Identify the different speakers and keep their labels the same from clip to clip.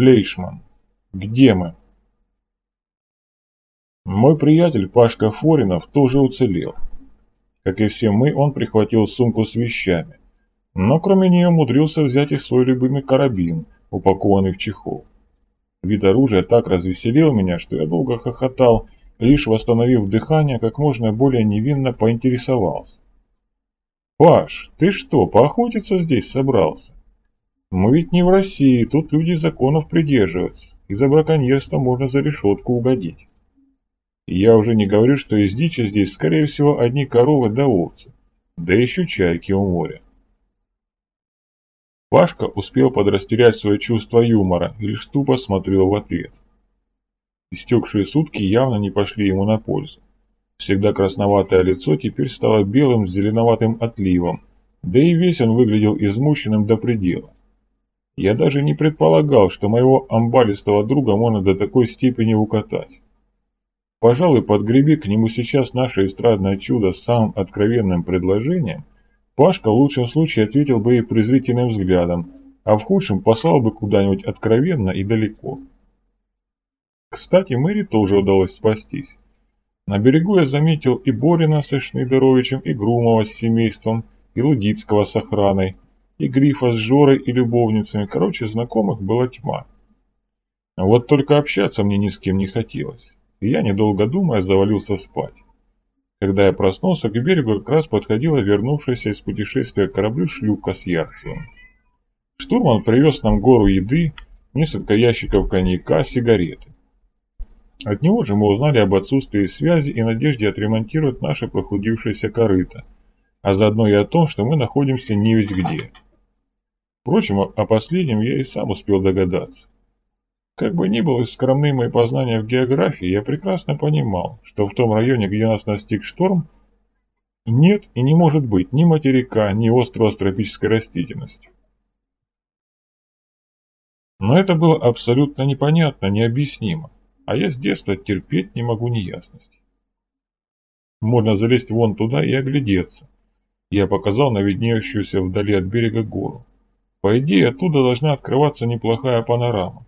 Speaker 1: Флейшман, где мы?» Мой приятель Пашка Форинов тоже уцелел. Как и все мы, он прихватил сумку с вещами, но кроме нее умудрился взять и свой любимый карабин, упакованный в чехол. Вид оружия так развеселил меня, что я долго хохотал, лишь восстановив дыхание, как можно более невинно поинтересовался. «Паш, ты что, поохотиться здесь собрался? Мы ведь не в России, тут люди законов придерживаются, и за браконьерство можно за решетку угодить. я уже не говорю, что из дичи здесь, скорее всего, одни коровы да овцы, да еще чайки у моря. Пашка успел подрастерять свое чувство юмора и лишь тупо смотрел в ответ. Истекшие сутки явно не пошли ему на пользу. Всегда красноватое лицо теперь стало белым с зеленоватым отливом, да и весь он выглядел измученным до предела. Я даже не предполагал, что моего амбалистого друга можно до такой степени укатать. Пожалуй, подгреби к нему сейчас наше эстрадное чудо с самым откровенным предложением, Пашка в лучшем случае ответил бы ей презрительным взглядом, а в худшем послал бы куда-нибудь откровенно и далеко. Кстати, Мэри тоже удалось спастись. На берегу я заметил и Борина с Шнейдеровичем, и Грумова с семейством, и Лудицкого с охраной, и Грифа с Жорой и любовницами. Короче, знакомых была тьма. Вот только общаться мне ни с кем не хотелось, и я, недолго думая, завалился спать. Когда я проснулся, к берегу как раз подходила вернувшаяся из путешествия кораблю шлюпка с Ярцевым. Штурман привез нам гору еды, несколько ящиков коньяка, сигареты. От него же мы узнали об отсутствии связи и надежде отремонтировать наше прохудившееся корыто, а заодно и о том, что мы находимся не весь где. Впрочем, о последнем я и сам успел догадаться. Как бы ни было скромны мои познания в географии, я прекрасно понимал, что в том районе, где нас настиг шторм, нет и не может быть ни материка, ни острова с тропической растительностью. Но это было абсолютно непонятно, необъяснимо, а я с детства терпеть не могу неясностей. Можно залезть вон туда и оглядеться. Я показал на виднеющуюся вдали от берега гору. По идее, оттуда должна открываться неплохая панорама.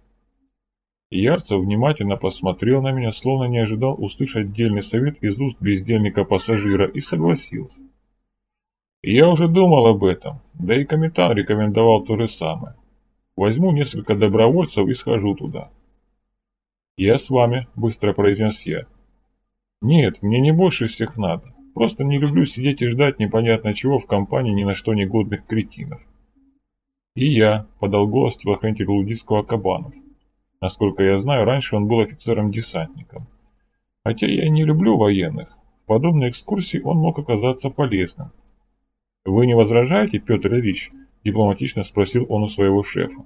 Speaker 1: Ярцев внимательно посмотрел на меня, словно не ожидал услышать дельный совет из уст бездельника-пассажира, и согласился. Я уже думал об этом, да и капитан рекомендовал то же самое. Возьму несколько добровольцев и схожу туда. «Я с вами», — быстро произнес я. «Нет, мне не больше всех надо. Просто не люблю сидеть и ждать непонятно чего в компании ни на что негодных кретинов». «И я», — подал голос телохранитель Лудицкого Кабанов. Насколько я знаю, раньше он был офицером-десантником. Хотя я не люблю военных, в подобной экскурсии он мог оказаться полезным. «Вы не возражаете, Петр Ильич?» – дипломатично спросил он у своего шефа.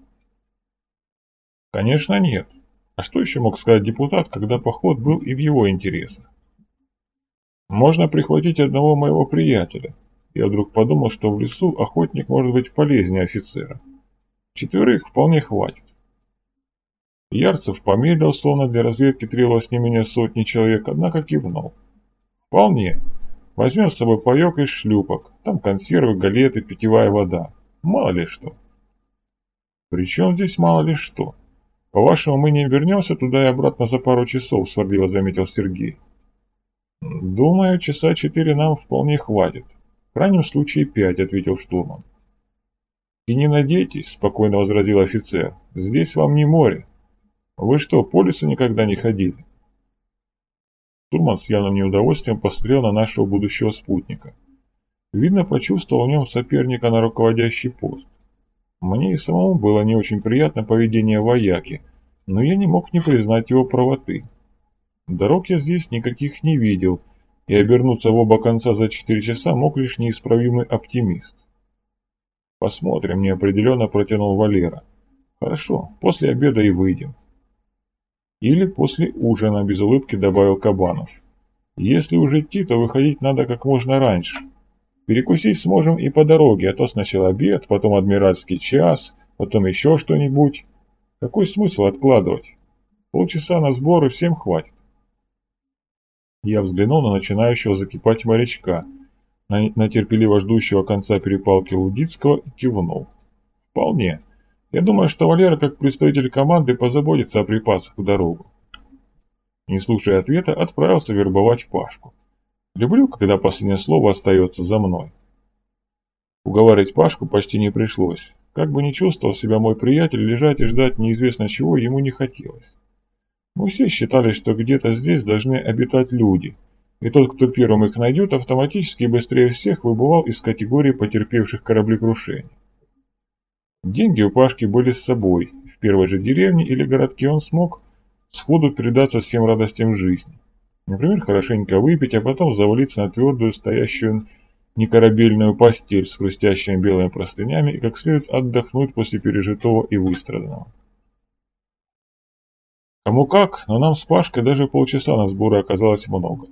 Speaker 1: «Конечно нет. А что еще мог сказать депутат, когда поход был и в его интересах? Можно прихватить одного моего приятеля. Я вдруг подумал, что в лесу охотник может быть полезнее офицера. Четверых вполне хватит. Ярцев помедлил, словно для разведки требовалось не менее сотни человек, однако кивнул. «Вполне. Возьмем с собой паек из шлюпок. Там консервы, галеты, питьевая вода. Мало ли что». «Причем здесь мало ли что? По-вашему, мы не вернемся туда и обратно за пару часов?» – сварливо заметил Сергей. «Думаю, часа четыре нам вполне хватит. Крайнем случае пять», – ответил штурман. «И не надейтесь», – спокойно возразил офицер, – «здесь вам не море. Вы что, по лесу никогда не ходили? Турман с явным неудовольствием посмотрел на нашего будущего спутника. Видно, почувствовал в нем соперника на руководящий пост. Мне и самому было не очень приятно поведение вояки, но я не мог не признать его правоты. Дорог я здесь никаких не видел, и обернуться в оба конца за четыре часа мог лишь неисправимый оптимист. «Посмотрим», — неопределенно протянул Валера. «Хорошо, после обеда и выйдем». Или после ужина, без улыбки добавил Кабанов. Если уже идти, то выходить надо как можно раньше. Перекусить сможем и по дороге, а то сначала обед, потом адмиральский час, потом еще что-нибудь. Какой смысл откладывать? Полчаса на сборы всем хватит. Я взглянул на начинающего закипать морячка, на, на терпеливо ждущего конца перепалки Лудицкого и кивнул. Вполне. Я думаю, что Валера, как представитель команды, позаботится о припасах в дорогу. Не слушая ответа, отправился вербовать Пашку. Люблю, когда последнее слово остается за мной. Уговаривать Пашку почти не пришлось. Как бы ни чувствовал себя мой приятель, лежать и ждать неизвестно чего ему не хотелось. Мы все считали, что где-то здесь должны обитать люди, и тот, кто первым их найдет, автоматически быстрее всех выбывал из категории потерпевших кораблекрушений. Деньги у Пашки были с собой. В первой же деревне или городке он смог сходу передаться всем радостям жизни. Например, хорошенько выпить, а потом завалиться на твердую, стоящую некорабельную постель с хрустящими белыми простынями и как следует отдохнуть после пережитого и выстраданного. Кому как, но нам с Пашкой даже полчаса на сборы оказалось много.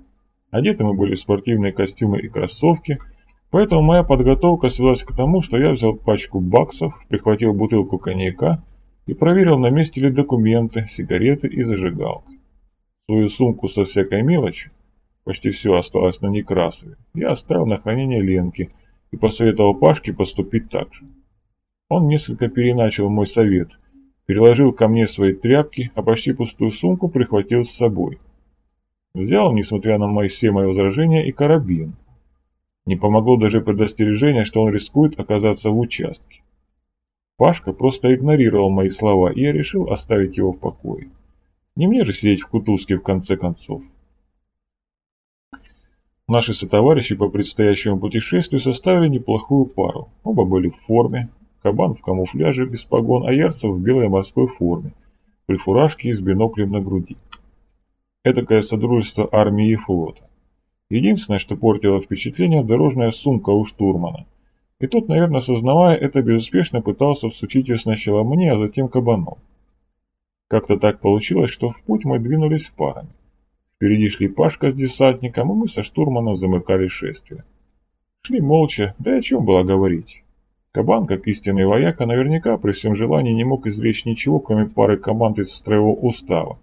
Speaker 1: Одеты мы были в спортивные костюмы и кроссовки, поэтому моя подготовка свелась к тому, что я взял пачку баксов, прихватил бутылку коньяка и проверил, на месте ли документы, сигареты и зажигалка. Свою сумку со всякой мелочью, почти все осталось на Некрасове, я оставил на хранение Ленки и посоветовал Пашке поступить так же. Он несколько переначал мой совет, переложил ко мне свои тряпки, а почти пустую сумку прихватил с собой. Взял, несмотря на мои все мои возражения, и карабин. Не помогло даже предостережение, что он рискует оказаться в участке. Пашка просто игнорировал мои слова, и я решил оставить его в покое. Не мне же сидеть в кутузке в конце концов. Наши сотоварищи по предстоящему путешествию составили неплохую пару. Оба были в форме. Кабан в камуфляже без погон, а Ярцев в белой морской форме, при фуражке и с биноклем на груди. Этакое содружество армии и флота. Единственное, что портило впечатление, дорожная сумка у штурмана. И тот, наверное, осознавая это, безуспешно пытался всучить ее сначала мне, а затем кабану. Как-то так получилось, что в путь мы двинулись парами. Впереди шли Пашка с десантником, и мы со штурманом замыкали шествие. Шли молча, да и о чем было говорить. Кабан, как истинный вояка, наверняка при всем желании не мог изречь ничего, кроме пары команд из строевого устава.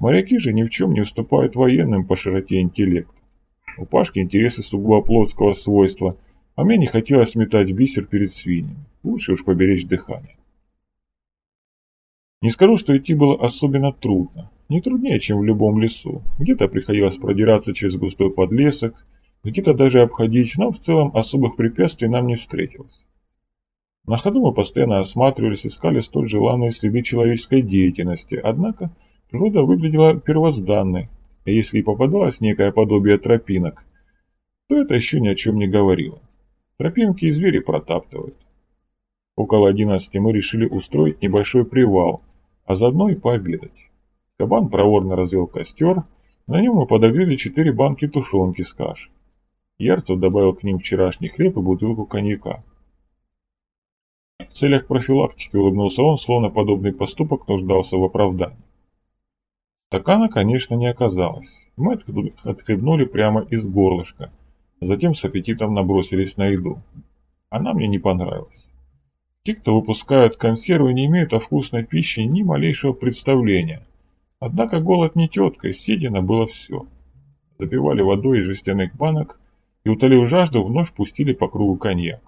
Speaker 1: Моряки же ни в чем не уступают военным по широте интеллекта. У Пашки интересы сугубо плотского свойства, а мне не хотелось метать бисер перед свиньями. Лучше уж поберечь дыхание. Не скажу, что идти было особенно трудно. Не труднее, чем в любом лесу. Где-то приходилось продираться через густой подлесок, где-то даже обходить, но в целом особых препятствий нам не встретилось. На ходу мы постоянно осматривались, искали столь желанные следы человеческой деятельности, однако природа выглядела первозданной, и если и попадалось некое подобие тропинок, то это еще ни о чем не говорило. Тропинки и звери протаптывают. Около одиннадцати мы решили устроить небольшой привал, а заодно и пообедать. Кабан проворно развел костер, на нем мы подогрели четыре банки тушенки с кашей. Ярцев добавил к ним вчерашний хлеб и бутылку коньяка. В целях профилактики улыбнулся он, словно подобный поступок нуждался в оправдании. Стакана, конечно, не оказалось. Мы отхлебнули прямо из горлышка, затем с аппетитом набросились на еду. Она мне не понравилась. Те, кто выпускают консервы, не имеют о вкусной пище ни малейшего представления. Однако голод не тетка, съедено было все. Запивали водой из жестяных банок и, утолив жажду, вновь пустили по кругу коньяк.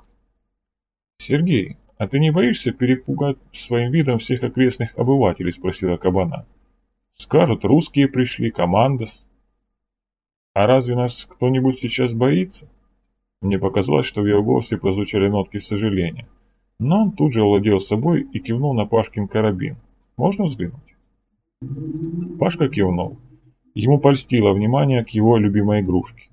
Speaker 1: «Сергей, а ты не боишься перепугать своим видом всех окрестных обывателей?» – спросила кабана. «Скажут, русские пришли, командос». «А разве нас кто-нибудь сейчас боится?» Мне показалось, что в его голосе прозвучали нотки сожаления. Но он тут же овладел собой и кивнул на Пашкин карабин. «Можно взглянуть?» Пашка кивнул. Ему польстило внимание к его любимой игрушке.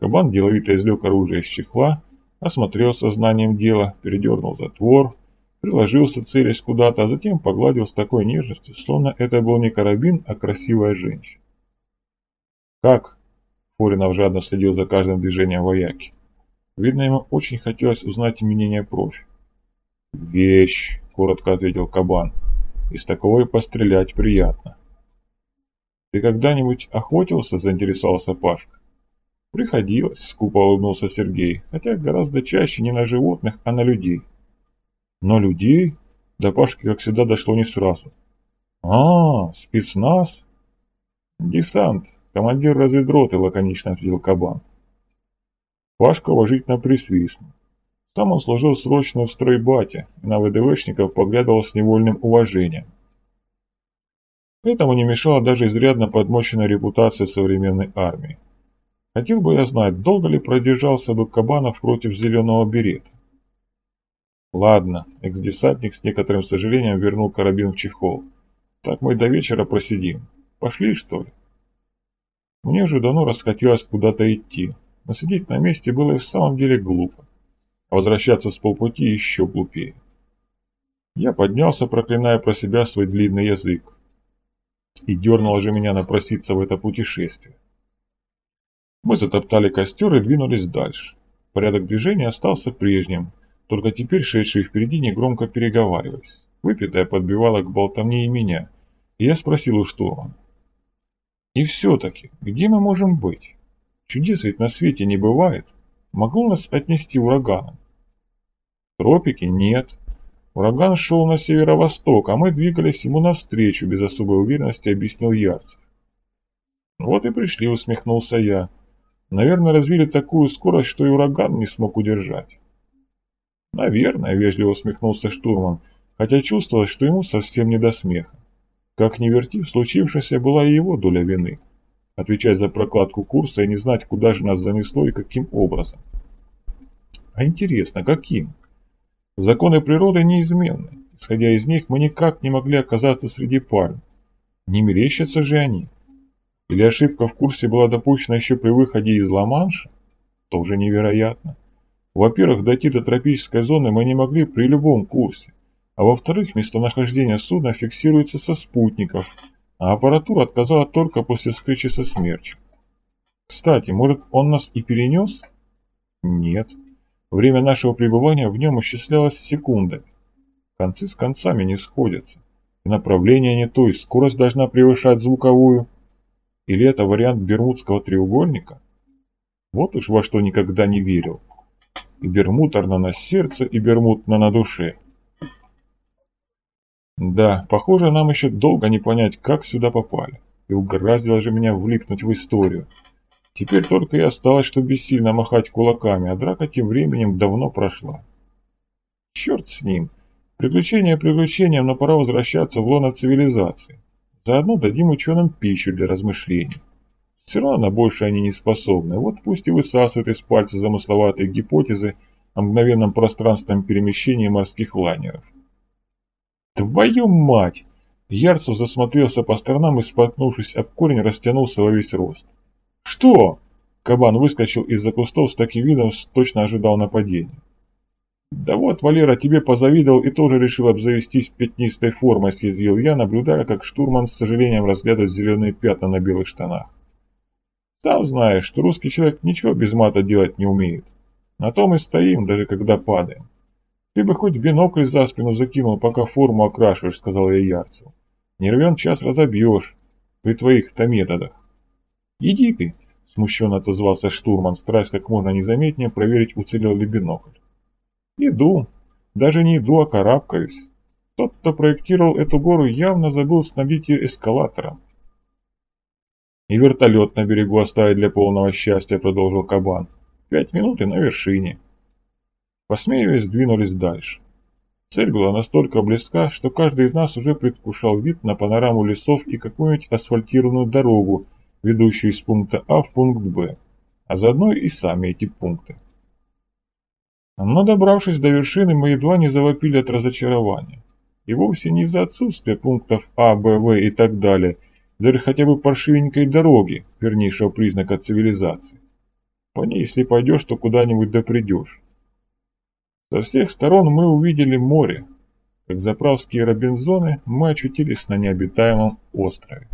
Speaker 1: Кабан деловито извлек оружие из чехла, осмотрел сознанием дела, передернул затвор, приложился целясь куда-то, а затем погладил с такой нежностью, словно это был не карабин, а красивая женщина. «Как?» — Форинов жадно следил за каждым движением вояки. Видно, ему очень хотелось узнать мнение профи. «Вещь», — коротко ответил кабан. «Из такого и пострелять приятно». «Ты когда-нибудь охотился?» — заинтересовался Пашка. «Приходилось», — скупо улыбнулся Сергей, хотя гораздо чаще не на животных, а на людей. «На людей?» До Пашки, как всегда, дошло не сразу. «А, спецназ?» «Десант, командир разведроты», — лаконично ответил Кабан. Пашка уважительно присвистнул. Сам он служил срочно в стройбате и на ВДВшников поглядывал с невольным уважением. Этому не мешала даже изрядно подмоченная репутация современной армии. Хотел бы я знать, долго ли продержался бы Кабанов против зеленого берета. Ладно, экс-десантник с некоторым сожалением вернул карабин в чехол. Так мы до вечера просидим. Пошли, что ли? Мне уже давно расхотелось куда-то идти, но сидеть на месте было и в самом деле глупо. А возвращаться с полпути еще глупее. Я поднялся, проклиная про себя свой длинный язык. И дернуло же меня напроситься в это путешествие. Мы затоптали костер и двинулись дальше. Порядок движения остался прежним, только теперь шедшие впереди негромко переговаривались. Выпитая подбивала к болтовне и меня, и я спросил у штурмана. И все-таки, где мы можем быть? Чудес ведь на свете не бывает. Могло нас отнести ураганом? Тропики нет. Ураган шел на северо-восток, а мы двигались ему навстречу, без особой уверенности объяснил Ярцев. Вот и пришли, усмехнулся я. Наверное, развили такую скорость, что и ураган не смог удержать. Наверное, вежливо усмехнулся штурман, хотя чувствовалось, что ему совсем не до смеха. Как ни верти, случившееся была и его доля вины. Отвечать за прокладку курса и не знать, куда же нас занесло и каким образом. А интересно, каким? Законы природы неизменны. Исходя из них, мы никак не могли оказаться среди пальм. Не мерещатся же они. Или ошибка в курсе была допущена еще при выходе из Ла-Манша? Тоже невероятно. Во-первых, дойти до тропической зоны мы не могли при любом курсе. А во-вторых, местонахождение судна фиксируется со спутников, а аппаратура отказала только после встречи со смерчем. Кстати, может он нас и перенес? Нет. Время нашего пребывания в нем исчислялось секундами. Концы с концами не сходятся. И направление не то, и скорость должна превышать звуковую. Или это вариант Бермудского треугольника? Вот уж во что никогда не верил. И Бермуторно на сердце, и Бермудно на душе. Да, похоже, нам еще долго не понять, как сюда попали. И угораздило же меня влипнуть в историю. Теперь только и осталось, что бессильно махать кулаками, а драка тем временем давно прошла. Черт с ним. Приключения приключением, но пора возвращаться в лоно цивилизации. Заодно дадим ученым пищу для размышлений. Все равно на больше они не способны, вот пусть и высасывают из пальца замысловатые гипотезы о мгновенном пространственном перемещении морских лайнеров. «Твою мать!» Ярцев засмотрелся по сторонам и, споткнувшись об корень, растянулся во весь рост. «Что?» Кабан выскочил из-за кустов с таким видом, точно ожидал нападения. «Да вот, Валера, тебе позавидовал и тоже решил обзавестись пятнистой формой», съязвил я, наблюдая, как штурман с сожалением разглядывает зеленые пятна на белых штанах. «Сам знаешь, что русский человек ничего без мата делать не умеет. На том и стоим, даже когда падаем. «Ты бы хоть бинокль за спину закинул, пока форму окрашиваешь», — сказал я Ярцеву. «Не рвен час разобьешь при твоих-то методах». «Иди ты», — смущенно отозвался штурман, стараясь как можно незаметнее проверить, уцелел ли бинокль. «Иду. Даже не иду, а карабкаюсь. Тот, кто проектировал эту гору, явно забыл снабдить ее эскалатором. «И вертолет на берегу оставить для полного счастья», — продолжил Кабан. «Пять минут и на вершине». Посмеиваясь, двинулись дальше. Цель была настолько близка, что каждый из нас уже предвкушал вид на панораму лесов и какую-нибудь асфальтированную дорогу, ведущую из пункта А в пункт Б, а заодно и сами эти пункты. Но добравшись до вершины, мы едва не завопили от разочарования. И вовсе не из-за отсутствия пунктов А, Б, В и так далее, даже хотя бы паршивенькой дороги, вернейшего признака цивилизации. По ней, если пойдешь, то куда-нибудь да придешь. Со всех сторон мы увидели море. Как заправские Робинзоны, мы очутились на необитаемом острове.